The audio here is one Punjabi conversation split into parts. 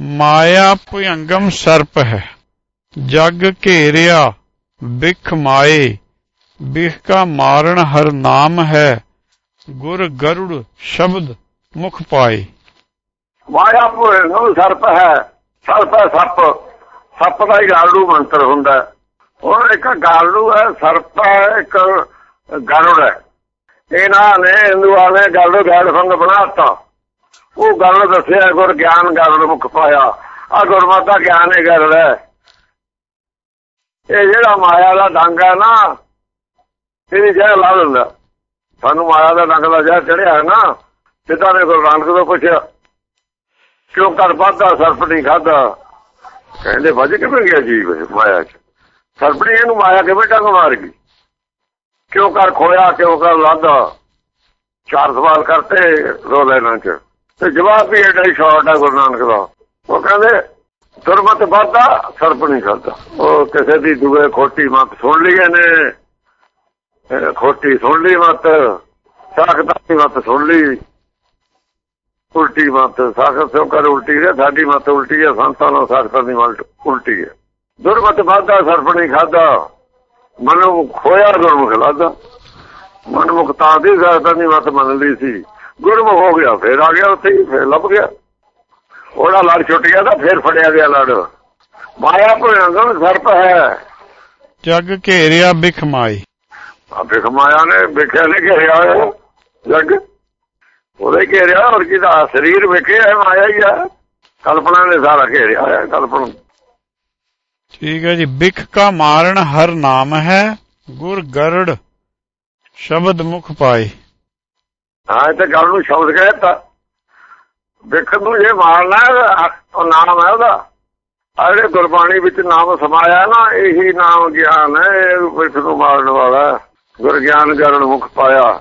ਮਾਇਆ ਭੁਯੰਗਮ ਸਰਪ ਹੈ। ਜਗ ਘੇਰਿਆ, ਬਿਖ ਮਾਏ, ਬਿਖ ਕਾ ਮਾਰਨ ਹਰ ਨਾਮ ਹੈ, ਗੁਰ ਗਰੁੜ ਸ਼ਬਦ ਮੁਖ ਪਾਏ। ਮਾਇਆ ਭੋਏ ਸਰਪ ਹੈ ਸਰਪ ਹੈ ਸੱਪ ਸੱਪ ਦਾ ਹੀ ਗਾਲੂ ਮੰਤਰ ਹੁੰਦਾ ਹੈ। ਉਹ ਇੱਕ ਗਾਲੂ ਹੈ, ਸਰਪ ਹੈ, ਇੱਕ ਗਰੁੜ ਹੈ। ਇਹਨਾਂ ਨੇ ਹਿੰਦੂਆਂ ਨੇ ਗਾਲੂ ਗੈਲ ਫੰਗ ਬਣਾਤਾ ਉਹ ਗੱਲ ਦੱਸਿਆ, ਗੁਰ ਗਿਆਨ ਗਰੁੜ ਮੁਖ ਪਾਇਆ। ਆ ਗੁਰਮਤਿ ਗਿਆਨ ਹੀ ਗਰੁੜ ਹੈ। ਇਹ ਜਿਹੜਾ ਮਾਇਆ ਦਾ ਡੰਗ ਹੈ ਨਾ, ਇਹਦੀ ਜਹਿ ਲਾ ਦਿੰਦਾ। ਸਾਨੂੰ ਮਾਇਆ ਦਾ ਡੰਗ ਦਾ ਜਹਿ ਚੜਿਆ ਨਾ ਸਿੱਧਾ ਨੇ ਗੁਰੂ ਨਾਨਕ ਤੋਂ ਪੁੱਛਿਆ, ਕਿਉਂ ਕਰ ਵਾਧਾ ਸਰਪ ਨਹੀਂ ਖਾਦਾ ਕਹਿੰਦੇ, ਵੱਜ ਕਿਵੇਂ ਗਿਆ ਜੀਵ ਮਾਇਆ ਚ? ਸਰਪਣੀ ਇਹਨੂੰ ਮਾਇਆ ਕਿਵੇਂ ਟੰਗ ਮਾਰ ਗਈ? ਕਿਉਂ ਕਰ ਖੋਇਆ, ਕਿਉਂ ਕਰ ਲਾਦਾ ਚਾਰ ਸਵਾਲ ਕਰਤੇ ਰੋ ਲੈਣਾ ਚ। ਤੇ ਜਵਾਬ ਵੀ ਐਡਾ ਹੀ ਸ਼ਾਰਟ ਆ ਗੁਰੂ ਨਾਨਕ ਦਾ। ਉਹ ਕਹਿੰਦੇ ਦੁਰਮਤ ਵਾਧਾ, ਸਰਪ ਨਹੀਂ ਖਾਦਾ ਉਹ ਕਿਸੇ ਦੀ ਦੂਏ ਖੋਟੀ ਮਤ ਸੁਣ ਲਈ ਇਹਨੇ। ਖੋਟੀ ਸੁਣ ਲਈ ਮਤ ਸਾਖਤਾ ਦੀ ਮਤ ਸੁਣ ਲਈ। ਉਲਟੀ ਮਤ ਸਾਖਤ ਸੋ ਕਰ ਉਲਟੀ ਹੈ ਸਾਡੀ ਮਤ ਉਲਟੀ ਹੈ, ਸੰਤਾਂ ਨਾਲ ਸਾਖਤਾਂ ਦੀ ਮਤ ਉਲਟੀ ਹੈ। ਦੁਰਮਤ ਵਾਧਾ, ਸਰਪ ਨਹੀਂ ਖਾਦਾ ਮਨੁ ਖੋਇਆ ਗੁਰਮੁਖ ਲਾਦਾ ਮਨਮੁਖਤਾ ਦੀ, ਸਾਖਤਾਂ ਦੀ ਮਤ ਮੰਨ ਲਈ ਸੀ। ਗੁਰਮੁਖ ਹੋ ਗਿਆ ਫੇਰ ਆ ਗਿਆ ਉੱਥੇ ਹੀ, ਫੇਰ ਲੱਭ ਗਿਆ। ਉਹਦਾ ਲੜ ਛੁੱਟ ਗਿਆ ਤਾਂ ਫੇਰ ਫੜਿਆ ਗਿਆ ਲੜ। ਮਾਇਆ ਭੁਯੰਗਮ ਸਰਪ ਹੈ। ਜਗ ਘੇਰਿਆ ਬਿਖ ਮਾਏ ਆ ਬਿਖ ਮਾਇਆ ਨੇ ਵਿਖਿਆ ਨੇ ਘੇਰਿਆ ਜੱਗ। ਉਹਦੇ ਘੇਰਿਆ ਹੋਰ ਕੀ ਦਾ ਸਰੀਰ ਵਿਖਿਆ ਹੈ ਮਾਇਆ ਹੀ ਆ। ਕਲਪਨਾ ਨੇ ਸਾਰਾ ਘੇਰਿਆ ਹੋਇਆ ਕਲਪਨਾ। ਠੀਕ ਹੈ ਜੀ ਬਿਖ ਕਾ ਮਾਰਨ ਹਰ ਨਾਮ ਹੈ ਗੁਰ ਗਰੜ ਸ਼ਬਦ ਮੁਖ ਪਾਏ। ਹਾਂ, ਇਹ ਤਾਂ ਗੱਲ ਨੂੰ ਸ਼ਬਦ ਕਹਿਤਾ। ਵਿਖ ਨੂੰ ਜੇ ਮਾਰਨਾ ਉਹ ਨਾਮ ਹੈ ਉਹਦਾ। ਆਹ ਗੁਰਬਾਣੀ ਵਿੱਚ ਨਾਮ ਸਮਾਇਆ ਨਾ, ਇਹੀ ਨਾਮ ਗਿਆਨ ਹੈ, ਇਹ ਵਿਖ ਨੂੰ ਮਾਰਨ ਵਾਲਾ ਗੁਰ ਗਿਆਨ ਕਰਨ ਮੁਖ ਪਾਇਆ।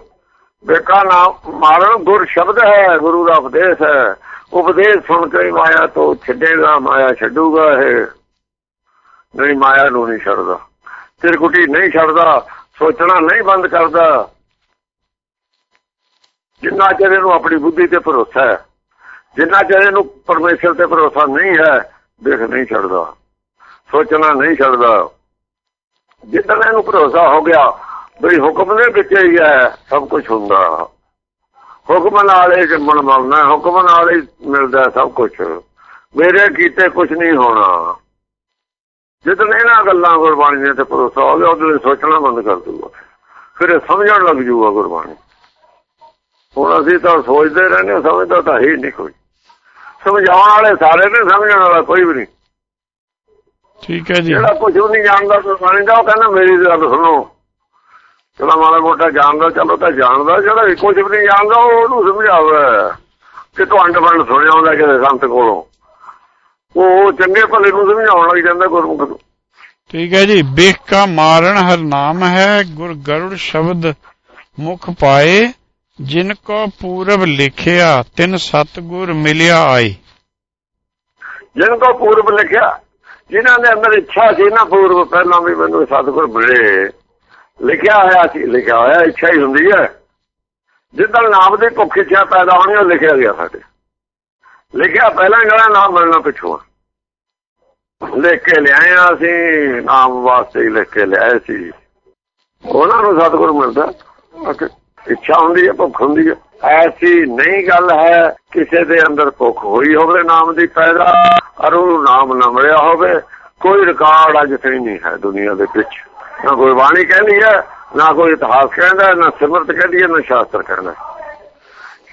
ਵੇਖਾ ਨਾਮ, ਮਾਰਨ ਗੁਰ ਸ਼ਬਦ ਹੈ, ਗੁਰੂ ਦਾ ਉਪਦੇਸ਼ ਹੈ। ਉਪਦੇਸ਼ ਸੁਣ ਕੇ ਮਾਇਆ ਤੋਂ ਛੱਡੇਗਾ, ਮਾਇਆ ਛੱਡੂਗਾ ਇਹ। ਨਹੀਂ, ਮਾਇਆ ਨੂੰ ਨਹੀਂ ਛੱਡਦਾ। ਤਿਰਕੁਟੀ ਨਹੀਂ ਛੱਡਦਾ, ਸੋਚਣਾ ਨਹੀਂ ਬੰਦ ਕਰਦਾ। ਜਿੰਨਾ ਚਿਰ ਇਹਨੂੰ ਆਪਣੀ ਬੁੱਧੀ ਤੇ ਭਰੋਸਾ ਹੈ, ਜਿੰਨਾ ਚਿਰ ਇਹਨੂੰ ਪਰਮੇਸ਼ਰ ਤੇ ਭਰੋਸਾ ਨਹੀਂ ਹੈ, ਦੇਖ ਨਹੀਂ ਛੱਡਦਾ, ਸੋਚਣਾ ਨਹੀਂ ਛੱਡਦਾ। ਜਿੱਦਾਂ ਇਹਨੂੰ ਭਰੋਸਾ ਹੋ ਗਿਆ ਬਈ ਹੁਕਮ ਦੇ ਵਿੱਚ ਹੀ ਹੈ, ਸਭ ਕੁਝ ਹੁੰਦਾ। ਹੁਕਮ ਨਾਲ ਹੀ ਜੰਮਣ ਮਰਨਾ, ਹੁਕਮ ਨਾਲ ਹੀ ਮਿਲਦਾ ਸਭ ਕੁਝ ਮੇਰੇ ਕੀਤੇ ਕੁਝ ਨਹੀਂ ਹੋਣਾ। ਜਦੋਂ ਇਹਨਾਂ ਗੱਲਾਂ ਗੁਰਬਾਣੀ ਦੇ ਤੇ ਭਰੋਸਾ ਹੋ ਗਿਆ, ਉਹਦੇ ਸੋਚਣਾ ਬੰਦ ਕਰ ਦੂਗਾ ਫਿਰ ਸਮਝਣ ਲੱਗ ਜੂਗਾ ਗੁਰਬਾਣੀ। ਹੁਣ ਅਸੀਂ ਤਾਂ ਸੋਚਦੇ ਰਹਿੰਦੇ ਹਾਂ, ਸਮਝਦਾ ਤਾਂ ਹੈ ਨਹੀਂ ਕੋਈ। ਸਮਝਾਉਣ ਵਾਲੇ ਸਾਰੇ ਨੇ ਸਮਝਣ ਵਾਲਾ ਕੋਈ ਵੀ ਨਹੀਂ। ਠੀਕ ਹੈ ਜੀ। ਜਿਹੜਾ ਕੁਝ ਨਹੀਂ ਜਾਣਦਾ ਗੁਰਬਾਣੀ ਦਾ ਉਹ ਕਹਿੰਦਾ ਮੇਰੀ ਗੱਲ ਸੁਣੋ। ਚਲੋ ਮਾੜਾ ਮੋਟਾ ਜਾਣਦਾ ਚਲੋ ਤਾਂ ਜਾਣਦਾ। ਜਿਹੜਾ ਕੁਝ ਵੀ ਨਹੀਂ ਜਾਣਦਾ ਉਹ ਉਹਨੂੰ ਸਮਝਾਵੇ। ਕਿ ਤੂੰ ਅੰਡ ਫੰਡ ਸੁਣਿਆ ਹੁੰਦਾ ਕਿਸੇ ਸੰਤ ਕੋਲੋਂ। ਉਹ ਚੰਗੇ ਭਲੇ ਨੂੰ ਸਮਝਾਉਣ ਲੱਗ ਜਾਂਦਾ ਗੁਰਮੁਖ ਨੂੰ। ਠੀਕ ਹੈ ਜੀ। ਬਿਖ ਕਾ ਮਾਰਨ ਹਰ ਨਾਮ ਹੈ ਗੁਰ ਗਰੁੜ ਸ਼ਬਦ ਮੁਖ ਪਾਏ। ਜਿਨ ਕੋ ਪੂਰਬ ਲਿਖਿਆ, ਤਿਨ ਸਤਗੁਰ ਮਿਲਿਆ ਆਈ ਜਿਨ ਕੋ ਪੂਰਬ ਲਿਖਿਆ, ਜਿਨ੍ਹਾਂ ਦੇ ਅੰਦਰ ਇੱਛਾ ਸੀ ਨਾ ਪੂਰਬ ਪਹਿਲਾਂ ਵੀ ਮੈਨੂੰ ਸਤਿਗੁਰ ਮਿਲੇ। ਲਿਖਿਆ ਹੋਇਆ ਸੀ, ਲਿਖਿਆ ਹੋਇਆ, ਇੱਛਾ ਹੀ ਹੁੰਦੀ ਹੈ। ਜਿੱਦਾਂ ਨਾਮ ਦੀ ਭੁੱਖ ਇੱਛਾ ਪੈਦਾ ਹੋਣੀ, ਉਹ ਲਿਖਿਆ ਗਿਆ ਸਾਡੇ। ਲਿਖਿਆ ਪਹਿਲਾਂ ਜਿਹੜਾ ਨਾਮ ਮਿਲਣਾ ਪਿੱਛੋਂ ਲਿਖ ਕੇ ਲਿਆਏ ਅਸੀਂ, ਨਾਮ ਵਾਸਤੇ ਲਿਖ ਕੇ ਲਿਆਏ ਸੀ। ਉਹਨਾਂ ਨੂੰ ਸਤਿਗੁਰ ਮਿਲਦਾ। ਇੱਛਾ ਹੁੰਦੀ ਹੈ, ਭੁੱਖ ਹੁੰਦੀ ਹੈ। ਐਸੀ ਨਹੀਂ ਗੱਲ ਹੈ, ਕਿਸੇ ਦੇ ਅੰਦਰ ਭੁੱਖ ਹੋਈ ਹੋਵੇ, ਨਾਮ ਦੀ ਪੈਦਾ ਔਰ ਉਹ ਨਾਮ ਨਾ ਮਿਲਿਆ ਹੋਵੇ, ਕੋਈ ਰਿਕਾਰਡ ਅੱਜ ਤਾਈਂ ਨਹੀਂ ਹੈ ਦੁਨੀਆ ਦੇ ਵਿੱਚ। ਨਾ ਕੋਈ ਬਾਣੀ ਕਹਿੰਦੀ ਹੈ, ਨਾ ਕੋਈ ਇਤਿਹਾਸ ਕਹਿੰਦਾ, ਨਾ ਸਿਮਰਤ ਕਹਿੰਦੀ ਹੈ, ਨਾ ਸ਼ਾਸਤਰ ਕਹਿੰਦਾ।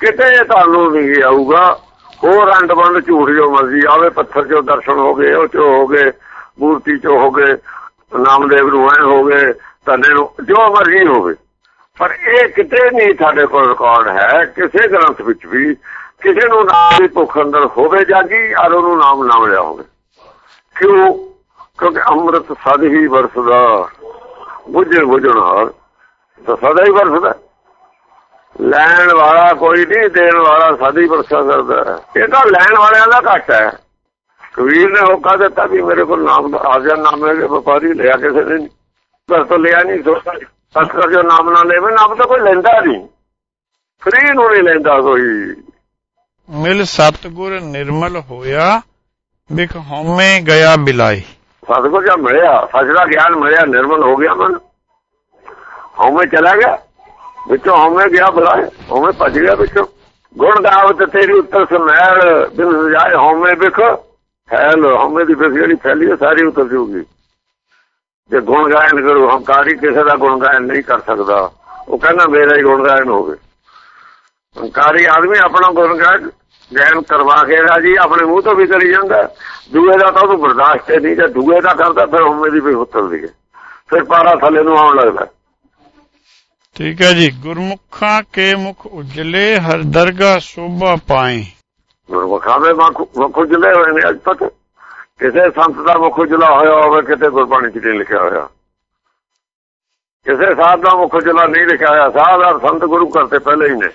ਕਿਤੇ ਤੁਹਾਨੂੰ ਨਹੀਂ ਆਊਗਾ ਹੋਰ ਅੰਡ ਬੰਡ ਝੂਠ ਜੋ ਮਰਜ਼ੀ ਆਵੇ, ਪੱਥਰ ਚੋਂ ਦਰਸ਼ਨ ਹੋ ਗਏ, ਉਹ ਚੋ ਹੋ ਗਏ, ਮੂਰਤੀ ਚੋ ਹੋ ਗਏ, ਨਾਮਦੇਵ ਨੂੰ ਐ ਹੋ ਗਏ, ਧੰਨੇ ਨੂੰ ਜੋ ਮਰਜ਼ੀ ਹੋਵੇ। ਪਰ ਇਹ ਕਿਤੇ ਨਹੀਂ ਸਾਡੇ ਕੋਲ ਰਿਕਾਰਡ ਹੈ। ਕਿਸੇ ਗ੍ਰੰਥ ਵਿੱਚ ਵੀ ਕਿਸੇ ਨੂੰ ਨਾਮ ਦੀ ਭੁੱਖ ਅੰਦਰ ਹੋਵੇ ਜਾਗੀ ਔਰ ਉਹਨੂੰ ਨਾਮ ਨਾ ਮਿਲਿਆ ਹੋਵੇ ਕਿਉਂ? ਕਿਉਂਕਿ ਅੰਮ੍ਰਿਤ ਸਦ ਹੀ ਵਰਸਦਾ। ਬੁੱਝਣ ਬੁੱਝਣ ਹਾਰ ਤਾਂ ਸਦਾ ਹੀ ਵਰਸਦਾ। ਲੈਣ ਵਾਲਾ ਕੋਈ ਨਹੀਂ, ਦੇਣ ਵਾਲਾ ਸਦਾ ਹੀ ਵਰਸਾ ਕਰਦਾ। ਇਹ ਤਾਂ ਲੈਣ ਵਾਲਿਆਂ ਦਾ ਘੱਟ ਹੈ। ਕਬੀਰ ਨੇ ਹੋਕਾ ਦਿੱਤਾ ਵੀ ਮੇਰੇ ਕੋਲ ਨਾਮ ਦਾ ਆ ਜਾ ਵਪਾਰੀ ਲਿਆ ਕਿਸੇ ਨੇ ਨਹੀਂ ਘਰ ਤੋਂ ਲਿਆ ਨਹੀਂ ਸੋਚਦਾ ਸਤਿਗੁਰ ਜੋ ਨਾਮ ਨਾ ਲੈਵੇ ਨਾਮ ਤਾਂ ਕੋਈ ਲੈਂਦਾ ਨਹੀਂ। ਫਰੀ ਨੂੰ ਨਹੀਂ ਲੈਂਦਾ ਕੋਈ। ਮਿਲ ਸਤਗੁਰ ਨਿਰਮਲ ਹੋਇਆ ਬਿਖ ਹਉਮੈ ਗਿਆ ਬਿਲਾਈ ਸਤਿਗੁਰ ਜਦ ਮਿਲਿਆ ਸੱਚ ਦਾ ਗਿਆਨ ਮਿਲਿਆ ਨਿਰਮਲ ਹੋ ਗਿਆ ਮਨ। ਹਉਮੈ ਚਲਾ ਗਿਆ ਵਿੱਚੋਂ ਹਉਮੈ ਗਿਆ ਬੁਲਾਏ ਹਉਮੈ ਭੱਜ ਗਿਆ ਵਿੱਚੋਂ। ਗੁਣ ਗਾਵਤ ਤੇਰੀ ਉੱਤਰ ਸਮੈਲ ਬਿਨ ਸਜਾਏ ਹਉਮੈ ਬਿਖ। ਫੈਲ ਹਉਮੈ ਦੀ ਬਿਖ ਜਿਹੜੀ ਫੈਲੀ ਸਾਰੀ ਉਤਰ ਜੂਗੀ ਜੇ ਗੁਣ ਗਾਇਨ ਕਰੂ ਹੰਕਾਰੀ ਕਿਸੇ ਦਾ ਗੁਣ ਗਾਇਨ ਨਹੀਂ ਕਰ ਸਕਦਾ। ਉਹ ਕਹਿੰਦਾ ਮੇਰਾ ਹੀ ਗੁਣ ਗਾਇਨ ਹੋਵੇ। ਹੰਕਾਰੀ ਆਦਮੀ ਆਪਣਾ ਗੁਣ ਗਾਇਨ ਗਾਇਨ ਕਰਵਾ ਕੇ ਰਾਜੀ ਆਪਣੇ ਮੂੰਹ ਤੋਂ ਵੀ ਕਰੀ ਜਾਂਦਾ। ਦੂਏ ਦਾ ਤਾਂ ਉਹਨੂੰ ਬਰਦਾਸ਼ਤ ਨਹੀਂ ਜੇ ਦੂਏ ਦਾ ਕਰਦਾ ਫਿਰ ਹਉਮੈ ਦੀ ਵੀ ਉਤਰਦੀ ਹੈ। ਫਿਰ ਪਾਰਾ ਥੱਲੇ ਨੂੰ ਆਉਣ ਲੱਗਦਾ ਠੀਕ ਹੈ ਜੀ। ਗੁਰਮੁਖਾਂ ਕੇ ਮੁਖ ਉਜਲੇ ਹਰ ਦਰਗਾ ਸੋਭਾ ਪਾਏ। ਗੁਰਮੁਖਾਂ ਦੇ ਮੁਖ ਉਜਲੇ ਹੋਏ ਨੇ ਅੱਜ ਤੱਕ। ਕਿਸੇ ਸੰਤ ਦਾ ਮੁਖ ਉਜਲਾ ਹੋਇਆ ਹੋਵੇ ਕਿਤੇ ਗੁਰਬਾਣੀ 'ਚ ਨਹੀਂ ਲਿਖਿਆ ਹੋਇਆ। ਕਿਸੇ ਸਾਧ ਦਾ ਮੁਖ ਉਜਲਾ ਨਹੀਂ ਲਿਖਿਆ ਹੋਇਆ। ਸਾਧ ਔਰ ਸੰਤ ਗੁਰੂ ਕਰਤੇ ਪਹਿਲੇ ਹੀ ਨੇ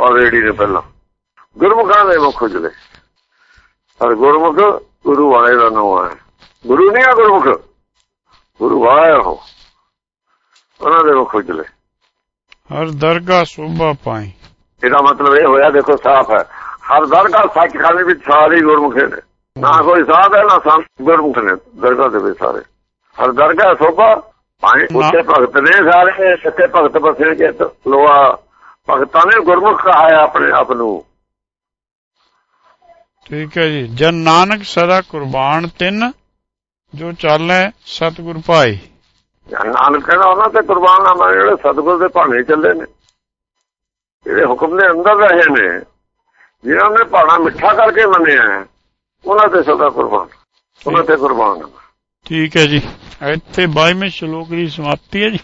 ਔਰ ਰੇੜੀ ਨੇ ਪਹਿਲਾਂ। ਗੁਰਮੁਖਾਂ ਦੇ ਮੁਖ ਉਜਲੇ ਔਰ ਗੁਰਮੁਖ ਗੁਰੂ ਵਾਲੇ ਦਾ ਨਾਮ ਹੈ। ਗੁਰੂ ਨਹੀਂ ਆ ਗੁਰਮੁਖ। ਗੁਰੂ ਵਾਲਾ ਹੋ ਉਹਨਾਂ ਦੇ ਮੁਖ ਉਜਲੇ ਹਰ ਦਰਗਾ ਸੋਭਾ ਪਾਏ ਇਹਦਾ ਮਤਲਬ ਇਹ ਹੋਇਆ ਦੇਖੋ ਸਾਫ਼ ਹੈ। ਹਰ ਦਰਗਾਹ ਸੱਚਖੰਡ ਵਿੱਚ ਸਾਰੇ ਗੁਰਮੁਖੇ ਨੇ। ਨਾ ਕੋਈ ਸਾਧ ਹੈ ਨਾ ਸੰਤ ਗੁਰਮੁਖ ਨੇ ਦਰਗਾਹ ਦੇ ਵਿੱਚ ਸਾਰੇ। ਹਰ ਦਰਗਾਹ ਸੋਭਾ ਪਾਣੀ ਉੱਤੇ ਭਗਤ ਨੇ ਸਾਰੇ ਸੱਚੇ ਭਗਤ ਬਸੇ ਕੇ ਲੋਆ ਭਗਤਾਂ ਨੇ ਗੁਰਮੁਖ ਕਹਾ ਹੈ ਆਪਣੇ ਆਪ ਨੂੰ। ਠੀਕ ਹੈ ਜੀ। ਜਨ ਨਾਨਕ ਸਦਾ ਕੁਰਬਾਨ ਤਿੰਨ ਜੋ ਚਾਲੈ ਸਤਿਗੁਰ ਭਾਈ। ਨਾਨਕ ਕਹਿੰਦਾ ਉਹਨਾਂ ਤੇ ਕੁਰਬਾਨ ਆ ਮੈਂ ਜਿਹੜੇ ਸਤਿਗੁਰ ਦੇ ਭਾਣੇ ਚੱਲੇ ਨੇ। ਜਿਹੜੇ ਹੁਕਮ ਦੇ ਅੰਦਰ ਰਹੇ ਨੇ ਜਿਨ੍ਹਾਂ ਨੇ ਭਾਣਾ ਮਿੱਠਾ ਕਰਕੇ ਮੰਨਿਆ ਹੈ, ਉਹਨਾਂ ਤੇ ਸਦਾ ਕੁਰਬਾਨ। ਉਹਨਾਂ ਤੇ ਕੁਰਬਾਨ। ਠੀਕ ਹੈ ਜੀ। ਇੱਥੇ 22ਵੇਂ ਸ਼ਲੋਕ ਦੀ ਸਮਾਪਤੀ ਹੈ ਜੀ।